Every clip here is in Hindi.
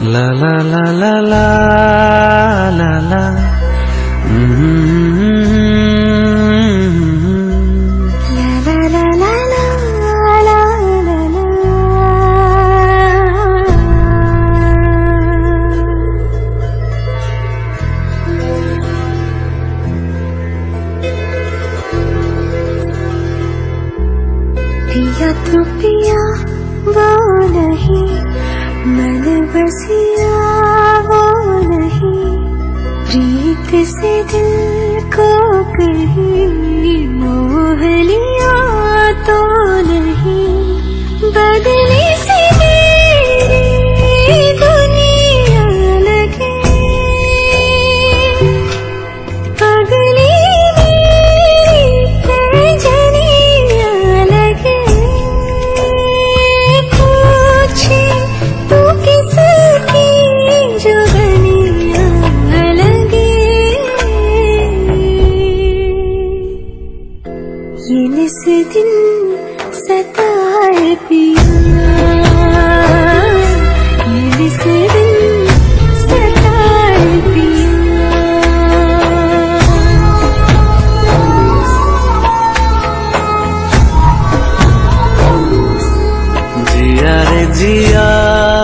La la la la la la la. पिया तू पिया वो नहीं मन बसिया निस दिन सताए पिया। जिया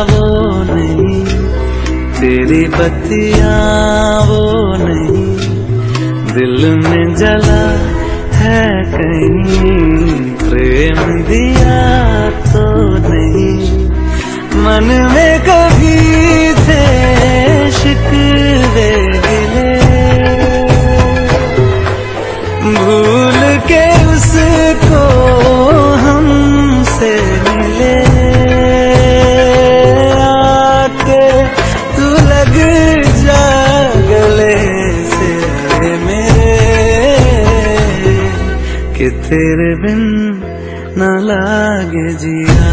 वो नहीं तेरी बत्तियाँ वो नहीं दिल में जला है कहीं प्रेम दिया तो नहीं। मन में कि तेरे बिन न लागे जिया।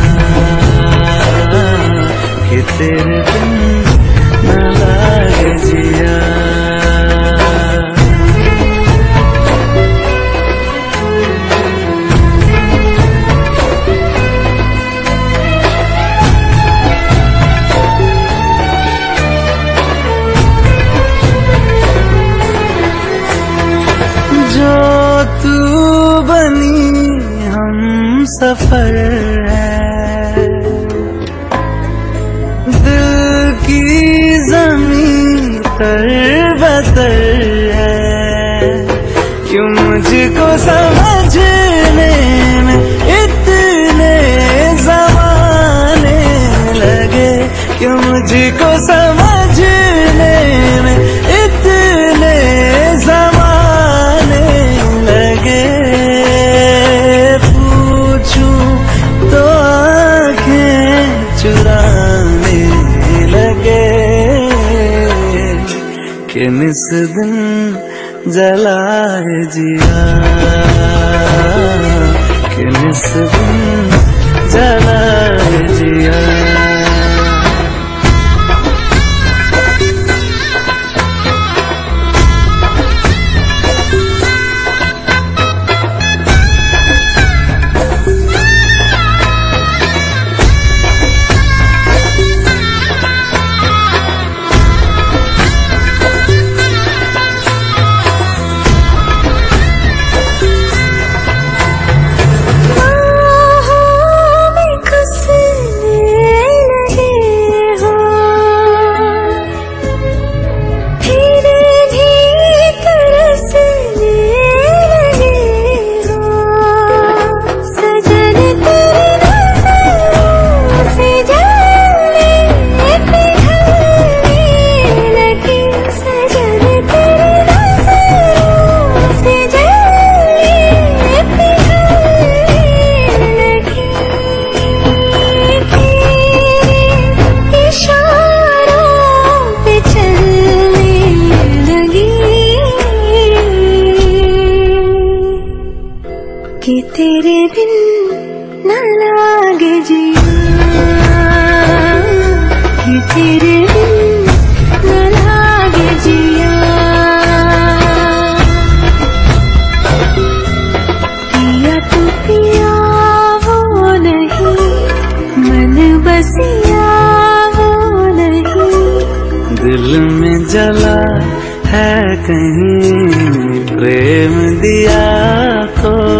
कि तेरे बिन सफ़र है। दिल की ज़मीन पर बतर है। क्यों मुझको समझने कि निस दिन जलाए जिया। के निस दिन जलाए जिया। जिया। तो मन बसिया दिल में जला है कहीं प्रेम दिया को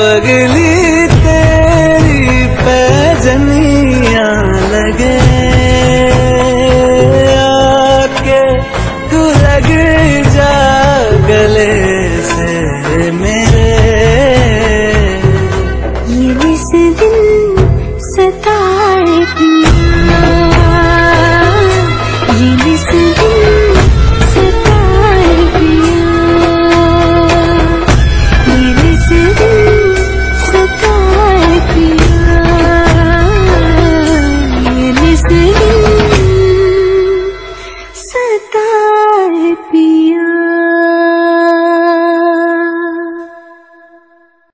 पगली तेरी पैजनिया लगे। आके तू लग जा गले